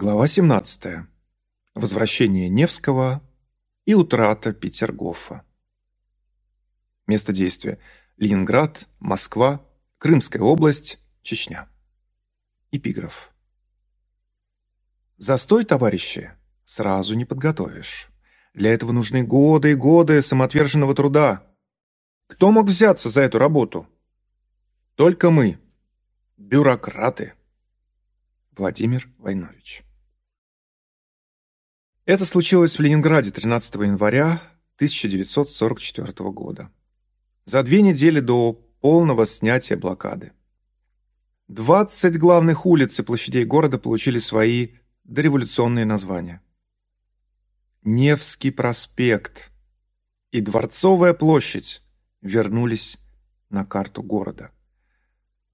Глава 17. Возвращение Невского и утрата Петергофа. Место действия. Ленинград, Москва, Крымская область, Чечня. Эпиграф. Застой, товарищи, сразу не подготовишь. Для этого нужны годы и годы самоотверженного труда. Кто мог взяться за эту работу? Только мы, бюрократы. Владимир Войнович. Это случилось в Ленинграде 13 января 1944 года. За две недели до полного снятия блокады. 20 главных улиц и площадей города получили свои дореволюционные названия. Невский проспект и Дворцовая площадь вернулись на карту города.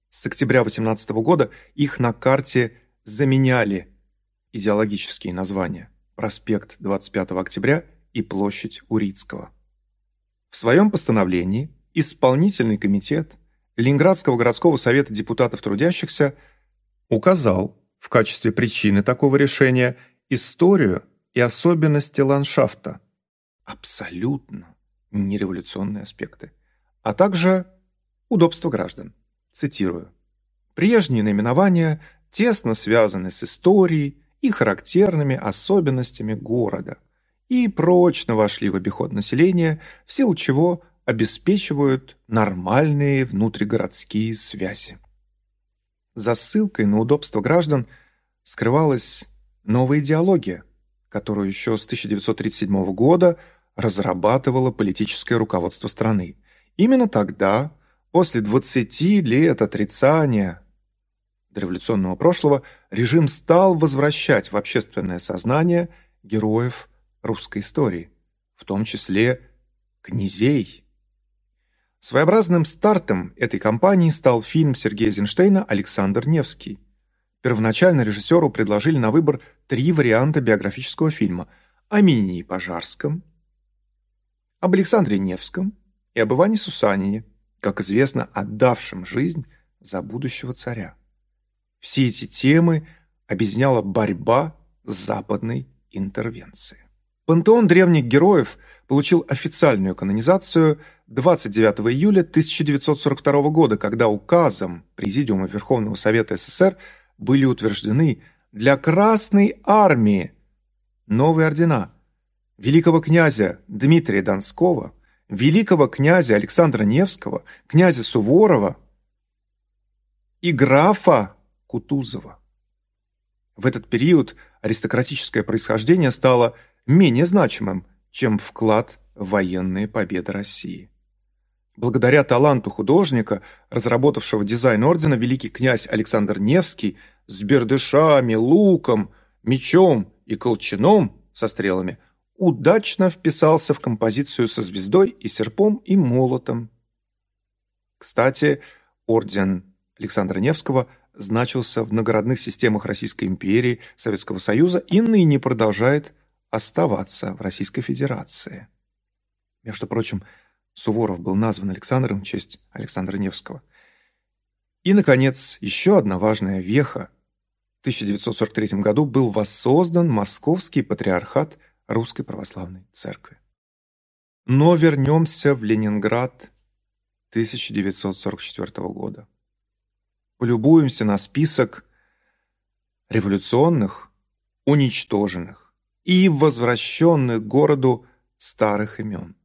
С октября 18 года их на карте заменяли идеологические названия проспект 25 октября и площадь Урицкого. В своем постановлении исполнительный комитет Ленинградского городского совета депутатов трудящихся указал в качестве причины такого решения историю и особенности ландшафта, абсолютно нереволюционные аспекты, а также удобство граждан. Цитирую. Прежние наименования тесно связаны с историей и характерными особенностями города и прочно вошли в обиход населения, в силу чего обеспечивают нормальные внутригородские связи. За ссылкой на удобство граждан скрывалась новая идеология, которую еще с 1937 года разрабатывало политическое руководство страны. Именно тогда, после 20 лет отрицания дореволюционного прошлого, режим стал возвращать в общественное сознание героев русской истории, в том числе князей. Своеобразным стартом этой кампании стал фильм Сергея Эйзенштейна «Александр Невский». Первоначально режиссеру предложили на выбор три варианта биографического фильма о Минии Пожарском, об Александре Невском и об Иване Сусанине, как известно, отдавшем жизнь за будущего царя. Все эти темы объединяла борьба с западной интервенцией. Пантеон древних героев получил официальную канонизацию 29 июля 1942 года, когда указом Президиума Верховного Совета СССр были утверждены для Красной Армии новые ордена великого князя Дмитрия Донского, великого князя Александра Невского, князя Суворова и графа Кутузова. В этот период аристократическое происхождение стало менее значимым, чем вклад в военные победы России. Благодаря таланту художника, разработавшего дизайн ордена, великий князь Александр Невский с бердышами, луком, мечом и колчаном со стрелами удачно вписался в композицию со звездой и серпом и молотом. Кстати, орден Александра Невского значился в наградных системах Российской империи, Советского Союза и ныне продолжает оставаться в Российской Федерации. Между прочим, Суворов был назван Александром в честь Александра Невского. И, наконец, еще одна важная веха. В 1943 году был воссоздан Московский патриархат Русской Православной Церкви. Но вернемся в Ленинград 1944 года полюбуемся на список революционных, уничтоженных и возвращенных городу старых имен.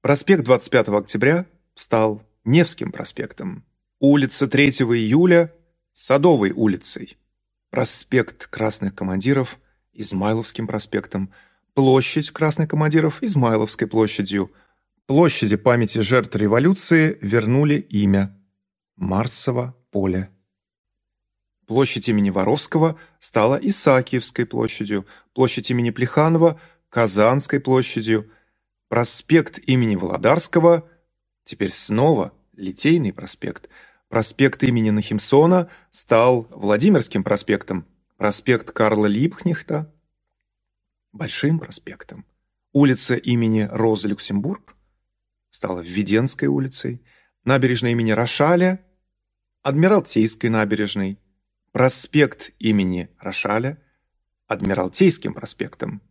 Проспект 25 октября стал Невским проспектом, улица 3 июля – Садовой улицей, проспект Красных командиров – Измайловским проспектом, площадь Красных командиров – Измайловской площадью, площади памяти жертв революции вернули имя Марсово поле. Площадь имени Воровского стала Исаакиевской площадью, площадь имени Плеханова – Казанской площадью, проспект имени Володарского – теперь снова Литейный проспект, проспект имени Нахимсона стал Владимирским проспектом, проспект Карла Липхнехта – Большим проспектом, улица имени Розы Люксембург стала Введенской улицей, набережная имени Рошаля – Адмиралтейской набережной, проспект имени Рошаля, Адмиралтейским проспектом.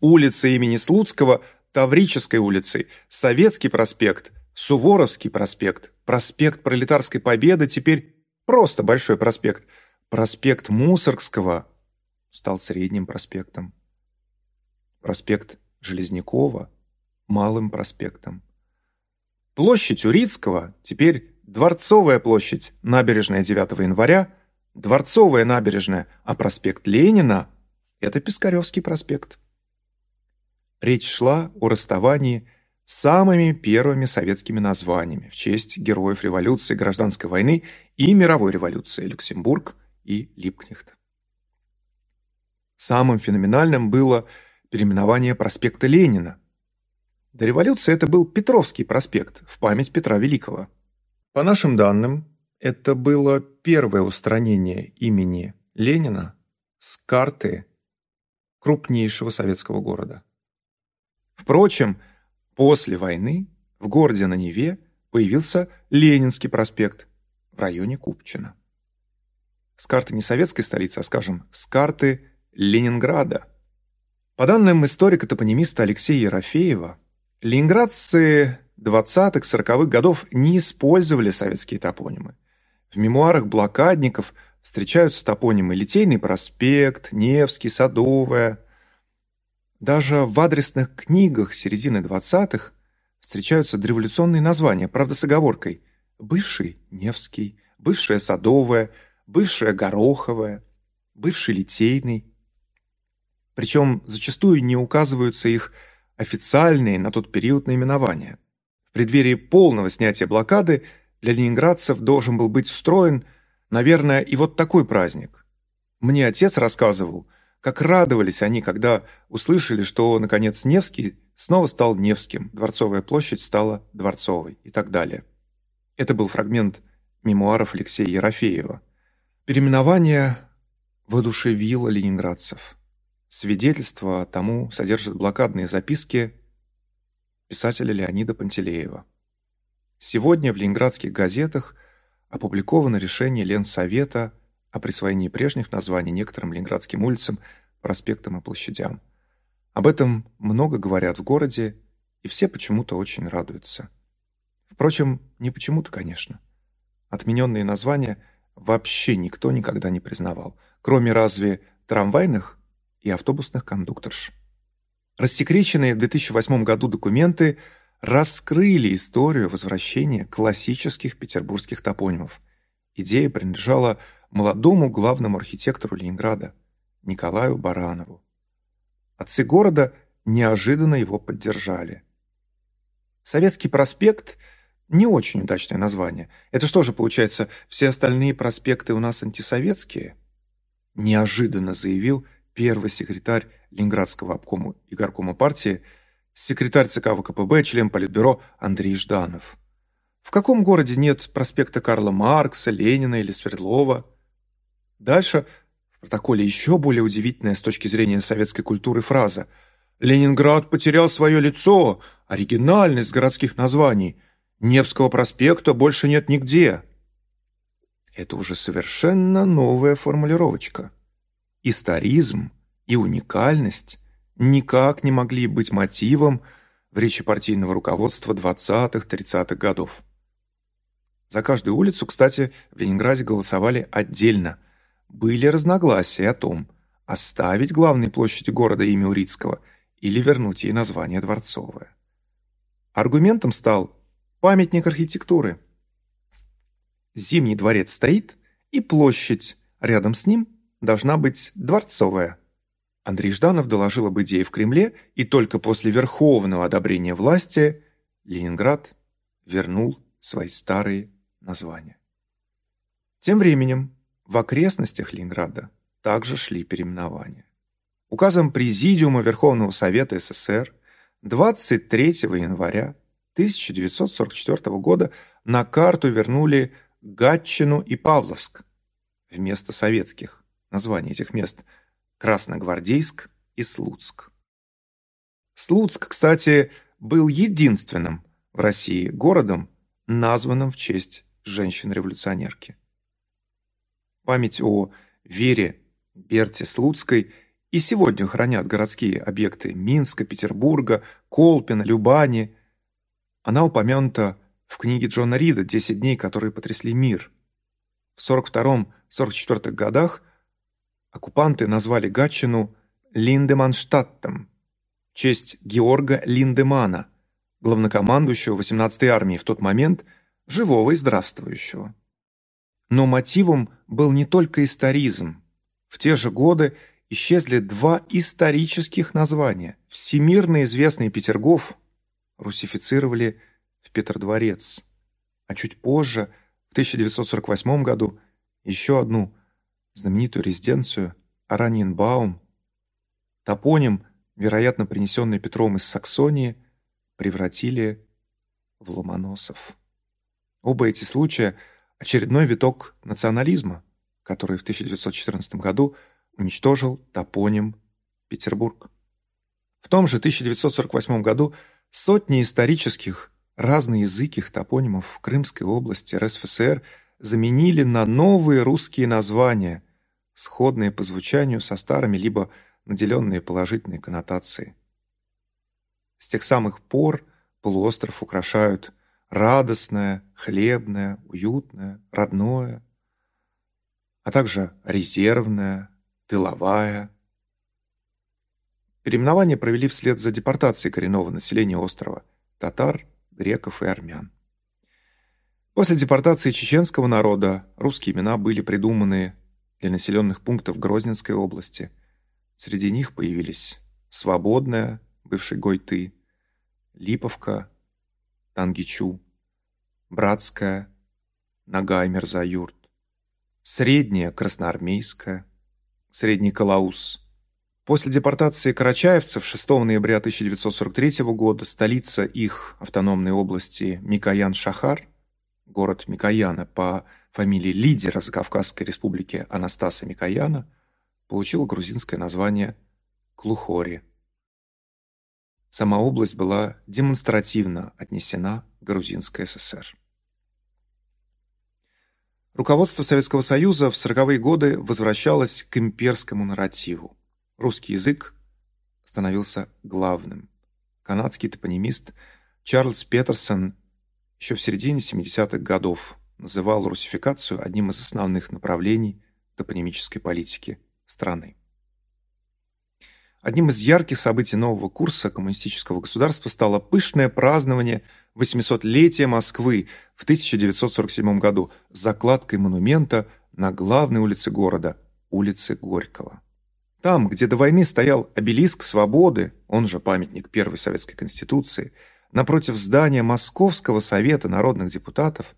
Улица имени Слуцкого – Таврической улицей, Советский проспект, Суворовский проспект, проспект Пролетарской Победы, теперь просто Большой проспект, проспект Мусоргского стал Средним проспектом, проспект Железнякова – Малым проспектом. Площадь Урицкого теперь Дворцовая площадь, набережная 9 января, Дворцовая набережная, а проспект Ленина – это Пискаревский проспект. Речь шла о расставании с самыми первыми советскими названиями в честь героев революции, гражданской войны и мировой революции Люксембург и Липкнехт. Самым феноменальным было переименование проспекта Ленина. До революции это был Петровский проспект в память Петра Великого. По нашим данным, это было первое устранение имени Ленина с карты крупнейшего советского города. Впрочем, после войны в городе на Неве появился Ленинский проспект в районе Купчино. С карты не советской столицы, а, скажем, с карты Ленинграда. По данным историка-топонимиста Алексея Ерофеева, ленинградцы 20-40-х годов не использовали советские топонимы. В мемуарах блокадников встречаются топонимы Литейный проспект, Невский, Садовая. Даже в адресных книгах середины 20-х встречаются дореволюционные названия, правда с оговоркой «бывший Невский», «бывшая Садовая», «бывшая Гороховая», «бывший Литейный». Причем зачастую не указываются их официальные на тот период наименования. Преддверии полного снятия блокады для ленинградцев должен был быть устроен, наверное, и вот такой праздник. Мне отец рассказывал, как радовались они, когда услышали, что, наконец, Невский снова стал Невским, Дворцовая площадь стала Дворцовой и так далее. Это был фрагмент мемуаров Алексея Ерофеева. Переименование воодушевило ленинградцев. Свидетельства тому содержат блокадные записки писателя Леонида Пантелеева. Сегодня в ленинградских газетах опубликовано решение Ленсовета о присвоении прежних названий некоторым ленинградским улицам, проспектам и площадям. Об этом много говорят в городе, и все почему-то очень радуются. Впрочем, не почему-то, конечно. Отмененные названия вообще никто никогда не признавал, кроме разве трамвайных и автобусных кондукторш. Рассекреченные в 2008 году документы раскрыли историю возвращения классических петербургских топонимов. Идея принадлежала молодому главному архитектору Ленинграда Николаю Баранову. Отцы города неожиданно его поддержали. Советский проспект – не очень удачное название. Это что же, получается, все остальные проспекты у нас антисоветские? Неожиданно заявил первый секретарь Ленинградского обкома и горкома партии, секретарь ЦК ВКПБ, член Политбюро Андрей Жданов. В каком городе нет проспекта Карла Маркса, Ленина или Свердлова? Дальше в протоколе еще более удивительная с точки зрения советской культуры фраза «Ленинград потерял свое лицо, оригинальность городских названий. Невского проспекта больше нет нигде». Это уже совершенно новая формулировочка историзм и уникальность никак не могли быть мотивом в речи партийного руководства 20-30-х годов. За каждую улицу, кстати, в Ленинграде голосовали отдельно. Были разногласия о том, оставить главной площади города имя Урицкого или вернуть ей название Дворцовое. Аргументом стал памятник архитектуры. Зимний дворец стоит, и площадь рядом с ним должна быть дворцовая. Андрей Жданов доложил об идее в Кремле, и только после верховного одобрения власти Ленинград вернул свои старые названия. Тем временем в окрестностях Ленинграда также шли переименования. Указом Президиума Верховного Совета СССР 23 января 1944 года на карту вернули Гатчину и Павловск вместо советских названия этих мест – Красногвардейск и Слуцк. Слуцк, кстати, был единственным в России городом, названным в честь женщины-революционерки. Память о Вере Берте Слуцкой и сегодня хранят городские объекты Минска, Петербурга, Колпина, Любани. Она упомянута в книге Джона Рида «Десять дней, которые потрясли мир». В 42-44 годах оккупанты назвали Гатчину Линдеманштадтом в честь Георга Линдемана, главнокомандующего 18-й армии в тот момент, живого и здравствующего. Но мотивом был не только историзм. В те же годы исчезли два исторических названия. Всемирно известный Петергоф русифицировали в Петродворец, а чуть позже, в 1948 году, еще одну знаменитую резиденцию Араньенбаум. Топоним, вероятно, принесенный Петром из Саксонии, превратили в Ломоносов. Оба эти случая – очередной виток национализма, который в 1914 году уничтожил топоним Петербург. В том же 1948 году сотни исторических разноязыких топонимов в Крымской области РСФСР заменили на новые русские названия, сходные по звучанию со старыми, либо наделенные положительной коннотацией. С тех самых пор полуостров украшают радостное, хлебное, уютное, родное, а также резервное, тыловая. Переименование провели вслед за депортацией коренного населения острова – татар, греков и армян. После депортации чеченского народа русские имена были придуманы для населенных пунктов Грозненской области. Среди них появились Свободная, бывший Гойты, Липовка, Тангичу, Братская, Нагай Мерзаюрт, Средняя Красноармейская, Средний Калаус. После депортации карачаевцев 6 ноября 1943 года столица их автономной области Микоян-Шахар, город Микояна по фамилии лидера Закавказской республики Анастаса Микояна, получила грузинское название Клухори. Сама область была демонстративно отнесена к Грузинской ССР. Руководство Советского Союза в 40-е годы возвращалось к имперскому нарративу. Русский язык становился главным. Канадский топонимист Чарльз Петерсон еще в середине 70-х годов называл русификацию одним из основных направлений топонимической политики страны. Одним из ярких событий нового курса коммунистического государства стало пышное празднование 800-летия Москвы в 1947 году с закладкой монумента на главной улице города, улице Горького. Там, где до войны стоял обелиск свободы, он же памятник Первой Советской Конституции, напротив здания Московского Совета народных депутатов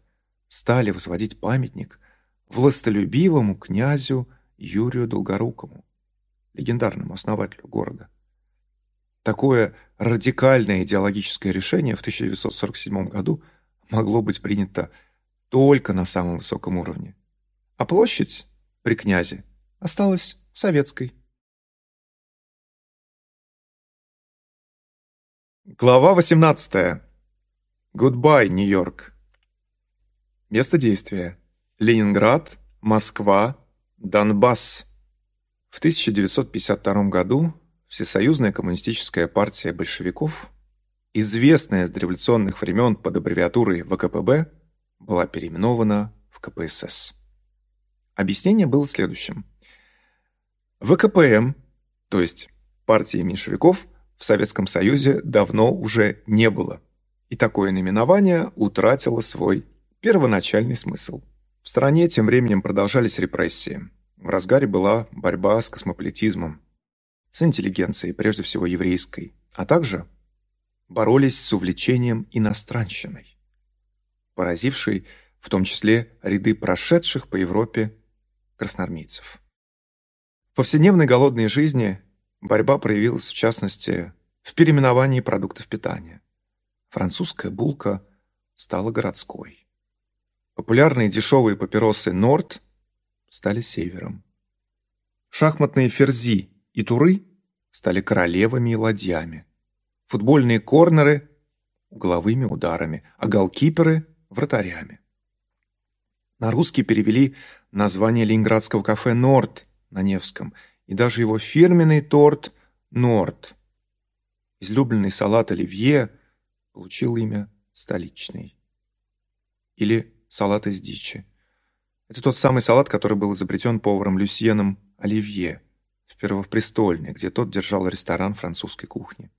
стали возводить памятник властолюбивому князю Юрию Долгорукому легендарному основателю города. Такое радикальное идеологическое решение в 1947 году могло быть принято только на самом высоком уровне. А площадь при князе осталась советской. Глава 18. Goodbye, Нью-Йорк. Место действия. Ленинград, Москва, Донбасс. В 1952 году Всесоюзная коммунистическая партия большевиков, известная с дореволюционных времен под аббревиатурой ВКПБ, была переименована в КПСС. Объяснение было следующим. ВКПМ, то есть партии меньшевиков, в Советском Союзе давно уже не было, и такое наименование утратило свой первоначальный смысл. В стране тем временем продолжались репрессии – в разгаре была борьба с космополитизмом, с интеллигенцией, прежде всего еврейской, а также боролись с увлечением иностранщиной, поразившей в том числе ряды прошедших по Европе красноармейцев. В повседневной голодной жизни борьба проявилась в частности в переименовании продуктов питания. Французская булка стала городской. Популярные дешевые папиросы «Норд» стали севером. Шахматные ферзи и туры стали королевами и ладьями. Футбольные корнеры – угловыми ударами, а голкиперы – вратарями. На русский перевели название ленинградского кафе «Норд» на Невском и даже его фирменный торт «Норд». Излюбленный салат оливье получил имя «столичный». Или салат из дичи. Это тот самый салат, который был изобретен поваром Люсьеном Оливье в Первопрестольне, где тот держал ресторан французской кухни.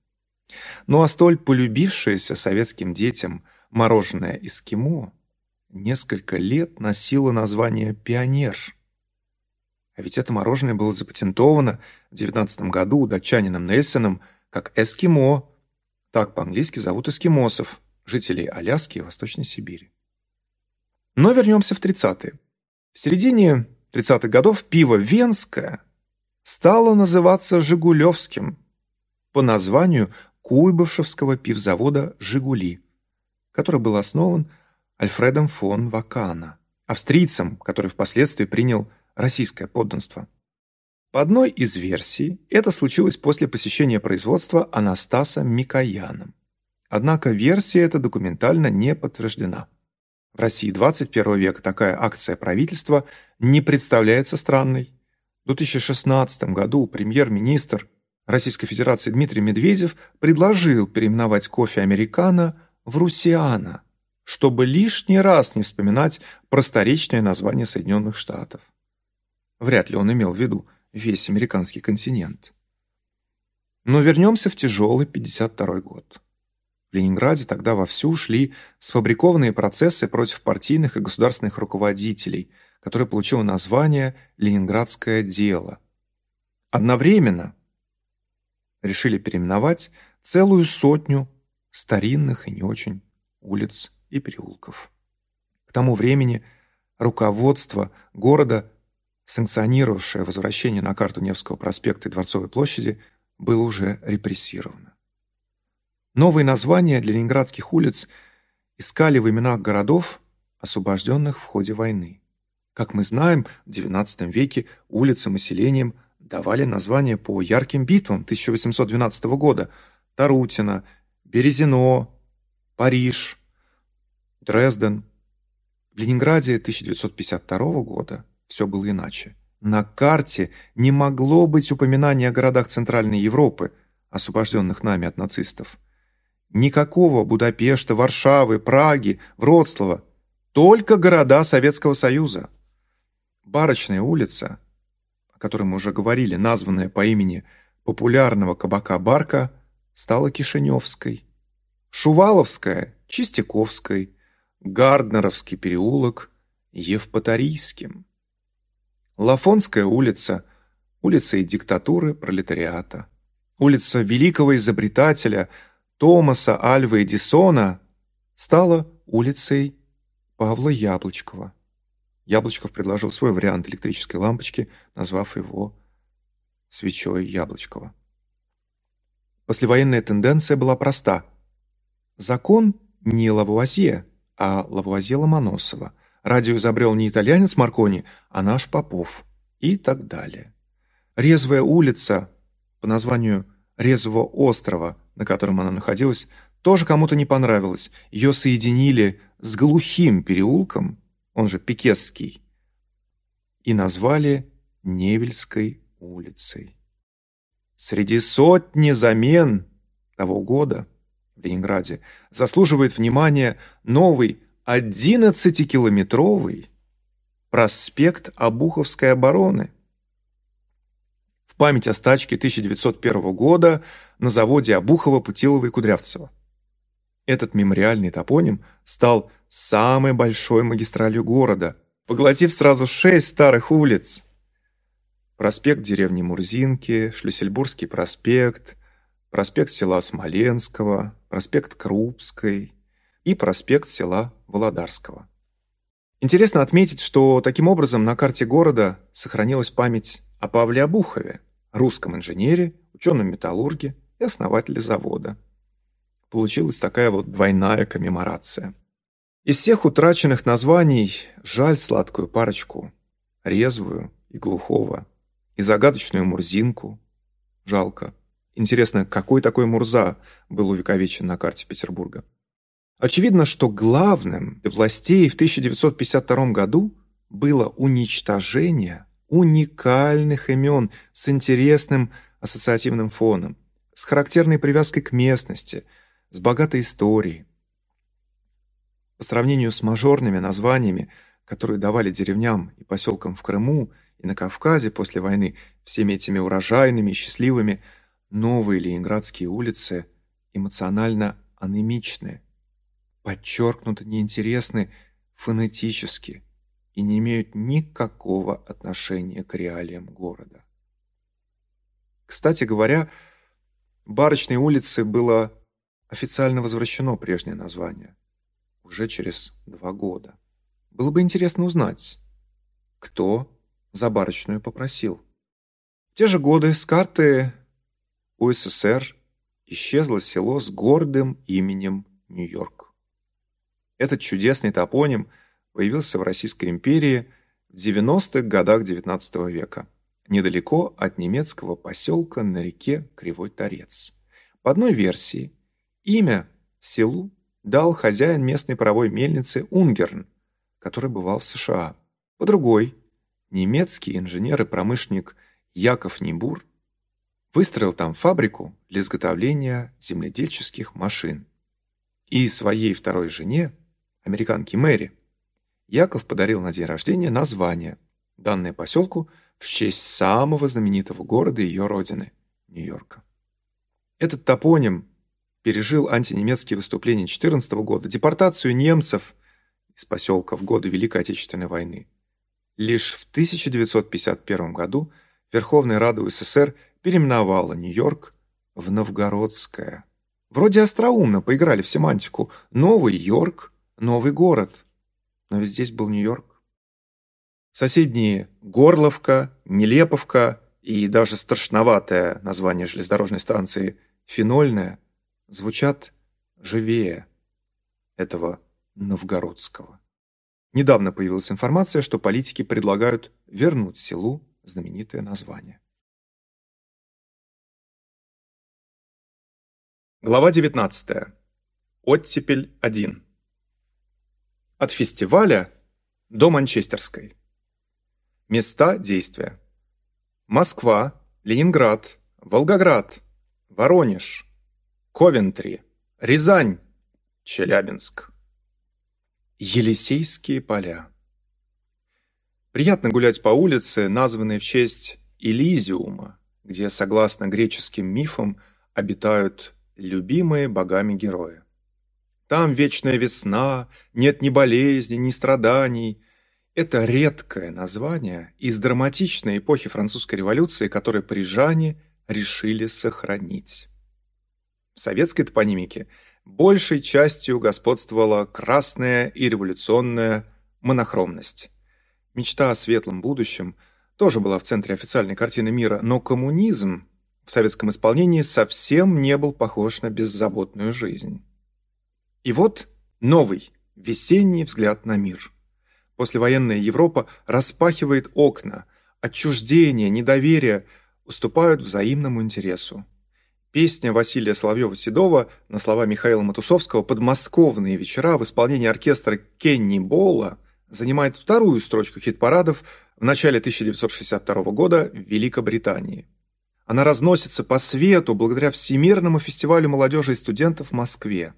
Ну а столь полюбившееся советским детям мороженое «Эскимо» несколько лет носило название «Пионер». А ведь это мороженое было запатентовано в 19 году датчанином Нельсоном как «Эскимо». Так по-английски зовут эскимосов, жителей Аляски и Восточной Сибири. Но вернемся в 30-е. В середине 30-х годов пиво «Венское» стало называться «Жигулевским» по названию Куйбышевского пивзавода «Жигули», который был основан Альфредом фон Вакана, австрийцем, который впоследствии принял российское подданство. По одной из версий, это случилось после посещения производства Анастаса Микояном. Однако версия эта документально не подтверждена. В России 21 века такая акция правительства не представляется странной. В 2016 году премьер-министр Российской Федерации Дмитрий Медведев предложил переименовать кофе «Американо» в «Русиана», чтобы лишний раз не вспоминать просторечное название Соединенных Штатов. Вряд ли он имел в виду весь американский континент. Но вернемся в тяжелый 52 год. В Ленинграде тогда вовсю шли сфабрикованные процессы против партийных и государственных руководителей, которое получило название «Ленинградское дело». Одновременно решили переименовать целую сотню старинных и не очень улиц и переулков. К тому времени руководство города, санкционировавшее возвращение на карту Невского проспекта и Дворцовой площади, было уже репрессировано. Новые названия для ленинградских улиц искали в именах городов, освобожденных в ходе войны. Как мы знаем, в XIX веке улицам и селениям давали названия по ярким битвам 1812 года – Тарутино, Березино, Париж, Дрезден. В Ленинграде 1952 года все было иначе. На карте не могло быть упоминания о городах Центральной Европы, освобожденных нами от нацистов. Никакого Будапешта, Варшавы, Праги, Вроцлава. Только города Советского Союза. Барочная улица, о которой мы уже говорили, названная по имени популярного кабака Барка, стала Кишиневской. Шуваловская – Чистяковской. Гарднеровский переулок – Евпаторийским. Лафонская улица – улица диктатуры пролетариата. Улица великого изобретателя – Томаса Альвы Эдисона стала улицей Павла Яблочкова. Яблочков предложил свой вариант электрической лампочки, назвав его свечой Яблочкова. Послевоенная тенденция была проста. Закон не Лавуазье, а Лавуазье Ломоносова. Радио изобрел не итальянец Маркони, а наш Попов. И так далее. Резвая улица по названию Резвого острова на котором она находилась, тоже кому-то не понравилось. Ее соединили с глухим переулком, он же Пикесский, и назвали Невельской улицей. Среди сотни замен того года в Ленинграде заслуживает внимания новый 11-километровый проспект Обуховской обороны – память о стачке 1901 года на заводе Обухова, Путилова и Кудрявцева. Этот мемориальный топоним стал самой большой магистралью города, поглотив сразу шесть старых улиц. Проспект деревни Мурзинки, Шлюссельбургский проспект, проспект села Смоленского, проспект Крупской и проспект села Володарского. Интересно отметить, что таким образом на карте города сохранилась память о Павле Обухове, русском инженере, ученом-металлурге и основателе завода. Получилась такая вот двойная коммеморация. Из всех утраченных названий жаль сладкую парочку, резвую и глухого, и загадочную Мурзинку. Жалко. Интересно, какой такой Мурза был увековечен на карте Петербурга? Очевидно, что главным для властей в 1952 году было уничтожение уникальных имен с интересным ассоциативным фоном, с характерной привязкой к местности, с богатой историей. По сравнению с мажорными названиями, которые давали деревням и поселкам в Крыму и на Кавказе после войны, всеми этими урожайными и счастливыми, новые ленинградские улицы эмоционально анемичны, подчеркнуто неинтересны фонетически и не имеют никакого отношения к реалиям города. Кстати говоря, Барочной улице было официально возвращено прежнее название уже через два года. Было бы интересно узнать, кто за барочную попросил. В те же годы с карты УССР исчезло село с гордым именем Нью-Йорк. Этот чудесный топоним появился в Российской империи в 90-х годах XIX века, недалеко от немецкого поселка на реке Кривой Торец. По одной версии, имя селу дал хозяин местной паровой мельницы Унгерн, который бывал в США. По другой, немецкий инженер и промышленник Яков Нибур выстроил там фабрику для изготовления земледельческих машин. И своей второй жене, американке Мэри, Яков подарил на день рождения название, данное поселку в честь самого знаменитого города ее родины – Нью-Йорка. Этот топоним пережил антинемецкие выступления 14 года, депортацию немцев из поселка в годы Великой Отечественной войны. Лишь в 1951 году Верховная Рада УССР переименовала Нью-Йорк в Новгородское. Вроде остроумно поиграли в семантику. Новый Йорк, новый город. Но ведь здесь был Нью-Йорк. Соседние Горловка, Нелеповка и даже страшноватое название железнодорожной станции Фенольная звучат живее этого новгородского. Недавно появилась информация, что политики предлагают вернуть селу знаменитое название. Глава 19. Оттепель 1. От фестиваля до Манчестерской. Места действия. Москва, Ленинград, Волгоград, Воронеж, Ковентри, Рязань, Челябинск. Елисейские поля. Приятно гулять по улице, названной в честь Элизиума, где, согласно греческим мифам, обитают любимые богами герои. Там вечная весна, нет ни болезни, ни страданий. Это редкое название из драматичной эпохи французской революции, которое парижане решили сохранить. В советской топонимике большей частью господствовала красная и революционная монохромность. Мечта о светлом будущем тоже была в центре официальной картины мира, но коммунизм в советском исполнении совсем не был похож на беззаботную жизнь. И вот новый, весенний взгляд на мир. Послевоенная Европа распахивает окна, отчуждение, недоверие уступают взаимному интересу. Песня Василия Соловьева-Седова на слова Михаила Матусовского «Подмосковные вечера» в исполнении оркестра Кенни Болла занимает вторую строчку хит-парадов в начале 1962 года в Великобритании. Она разносится по свету благодаря Всемирному фестивалю молодежи и студентов в Москве.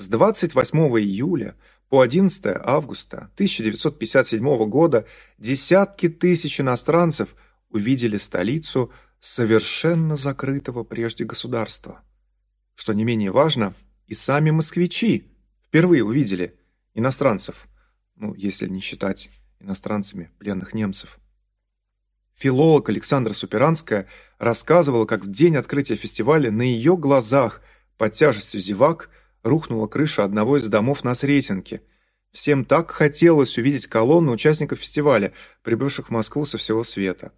С 28 июля по 11 августа 1957 года десятки тысяч иностранцев увидели столицу совершенно закрытого прежде государства. Что не менее важно, и сами москвичи впервые увидели иностранцев, ну, если не считать иностранцами пленных немцев. Филолог Александра Суперанская рассказывала, как в день открытия фестиваля на ее глазах под тяжестью зевак рухнула крыша одного из домов на Сретенке. Всем так хотелось увидеть колонну участников фестиваля, прибывших в Москву со всего света.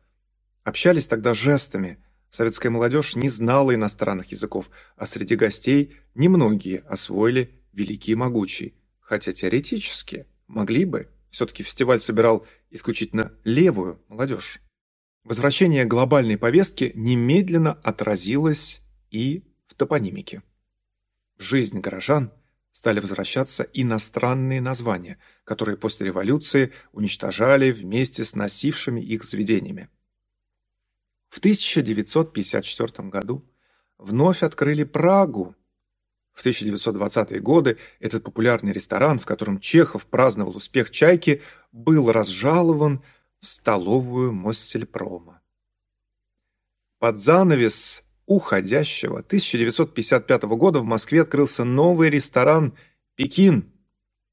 Общались тогда жестами. Советская молодежь не знала иностранных языков, а среди гостей немногие освоили великий и могучий. Хотя теоретически могли бы. Все-таки фестиваль собирал исключительно левую молодежь. Возвращение глобальной повестки немедленно отразилось и в топонимике. Жизнь горожан стали возвращаться иностранные названия, которые после революции уничтожали вместе с носившими их заведениями. В 1954 году вновь открыли Прагу. В 1920-е годы этот популярный ресторан, в котором Чехов праздновал успех «Чайки», был разжалован в столовую Моссельпрома. Под занавес уходящего 1955 года в Москве открылся новый ресторан «Пекин».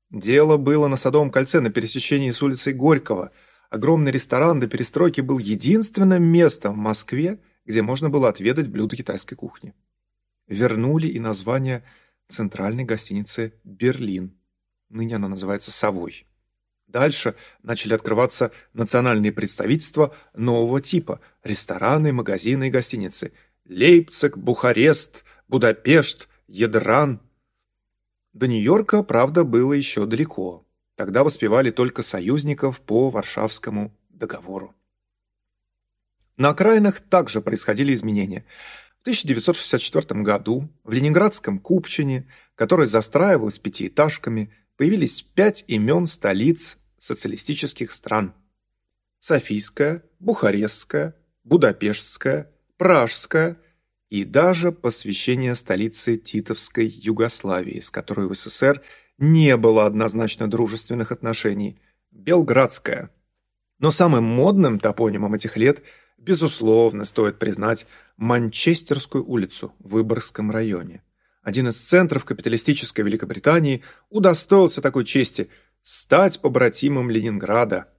Дело было на Садовом кольце на пересечении с улицей Горького. Огромный ресторан до перестройки был единственным местом в Москве, где можно было отведать блюда китайской кухни. Вернули и название центральной гостиницы «Берлин». Ныне она называется «Совой». Дальше начали открываться национальные представительства нового типа – рестораны, магазины и гостиницы – Лейпциг, Бухарест, Будапешт, Ядран. До Нью-Йорка, правда, было еще далеко. Тогда воспевали только союзников по Варшавскому договору. На окраинах также происходили изменения. В 1964 году в ленинградском Купчине, который застраивалось пятиэтажками, появились пять имен столиц социалистических стран. Софийская, Бухарестская, Будапештская, Пражская и даже посвящение столицы Титовской Югославии, с которой в СССР не было однозначно дружественных отношений, Белградская. Но самым модным топонимом этих лет, безусловно, стоит признать Манчестерскую улицу в Выборгском районе. Один из центров капиталистической Великобритании удостоился такой чести стать побратимом Ленинграда.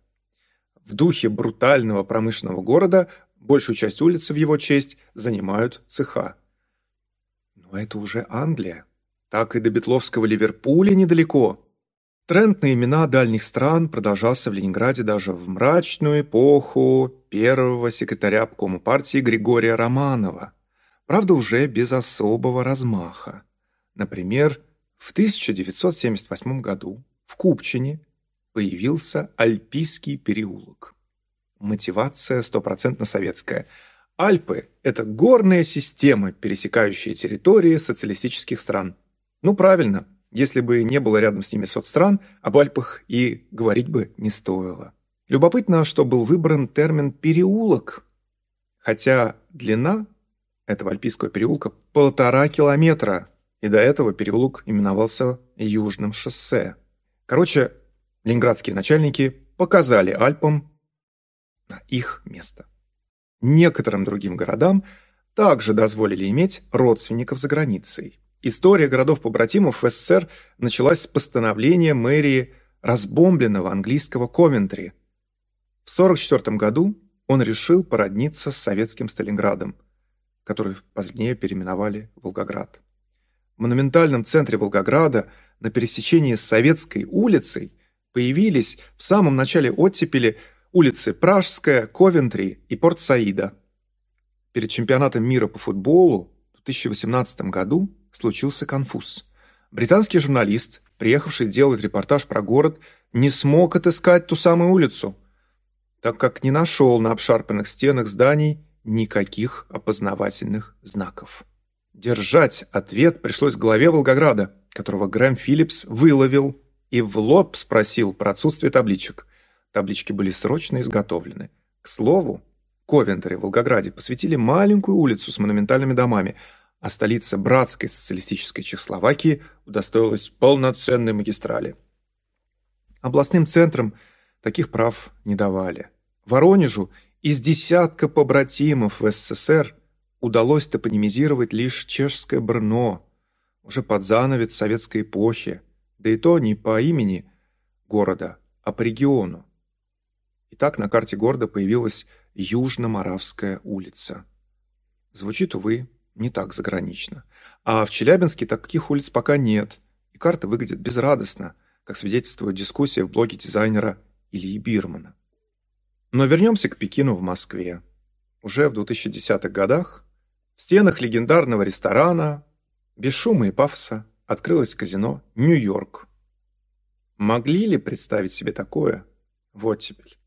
В духе брутального промышленного города Большую часть улицы в его честь занимают цеха. Но это уже Англия. Так и до Бетловского Ливерпуля недалеко. Тренд на имена дальних стран продолжался в Ленинграде даже в мрачную эпоху первого секретаря обкома партии Григория Романова. Правда, уже без особого размаха. Например, в 1978 году в Купчине появился Альпийский переулок. Мотивация стопроцентно советская. Альпы – это горная система, пересекающая территории социалистических стран. Ну, правильно, если бы не было рядом с ними соцстран, об Альпах и говорить бы не стоило. Любопытно, что был выбран термин «переулок», хотя длина этого альпийского переулка полтора километра, и до этого переулок именовался Южным шоссе. Короче, ленинградские начальники показали Альпам на их место. Некоторым другим городам также дозволили иметь родственников за границей. История городов-побратимов в СССР началась с постановления мэрии разбомбленного английского Ковентри. В 1944 году он решил породниться с советским Сталинградом, который позднее переименовали Волгоград. В монументальном центре Волгограда на пересечении с Советской улицей появились в самом начале оттепели улицы Пражская, Ковентри и Порт-Саида. Перед чемпионатом мира по футболу в 2018 году случился конфуз. Британский журналист, приехавший делать репортаж про город, не смог отыскать ту самую улицу, так как не нашел на обшарпанных стенах зданий никаких опознавательных знаков. Держать ответ пришлось главе Волгограда, которого Грэм Филлипс выловил и в лоб спросил про отсутствие табличек. Таблички были срочно изготовлены. К слову, Ковентре в Волгограде посвятили маленькую улицу с монументальными домами, а столица братской социалистической Чехословакии удостоилась полноценной магистрали. Областным центрам таких прав не давали. Воронежу из десятка побратимов в СССР удалось топонимизировать лишь чешское Брно, уже под занавес советской эпохи, да и то не по имени города, а по региону. И так на карте города появилась Южно-Моравская улица. Звучит, увы, не так загранично. А в Челябинске таких улиц пока нет, и карта выглядит безрадостно, как свидетельствует дискуссия в блоге дизайнера Ильи Бирмана. Но вернемся к Пекину в Москве. Уже в 2010-х годах в стенах легендарного ресторана без шума и пафоса открылось казино «Нью-Йорк». Могли ли представить себе такое в оттепель?